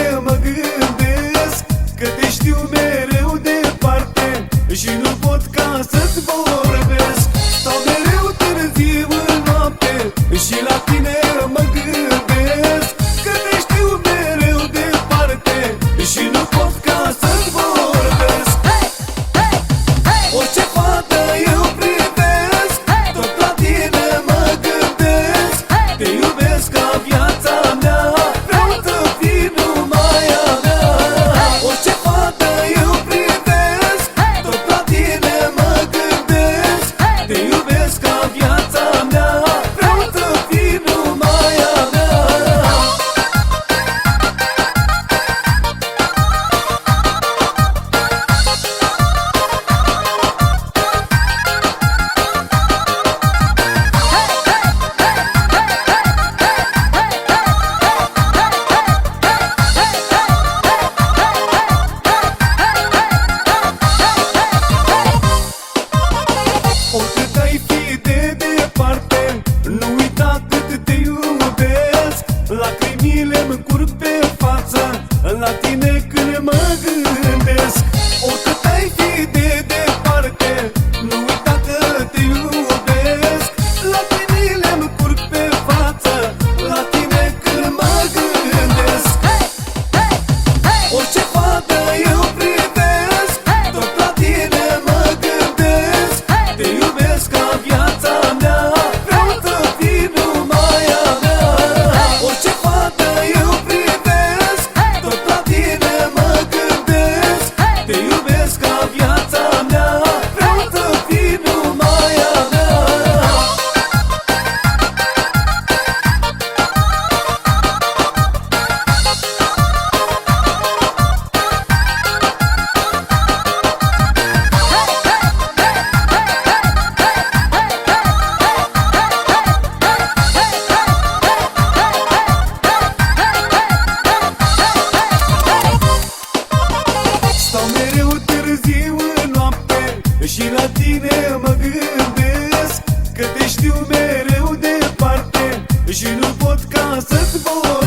mereu mă gândesc Că te știu mereu departe Și nu lacrimi tine mă gândesc Că te știu mereu departe Și nu pot ca să-ți vorbesc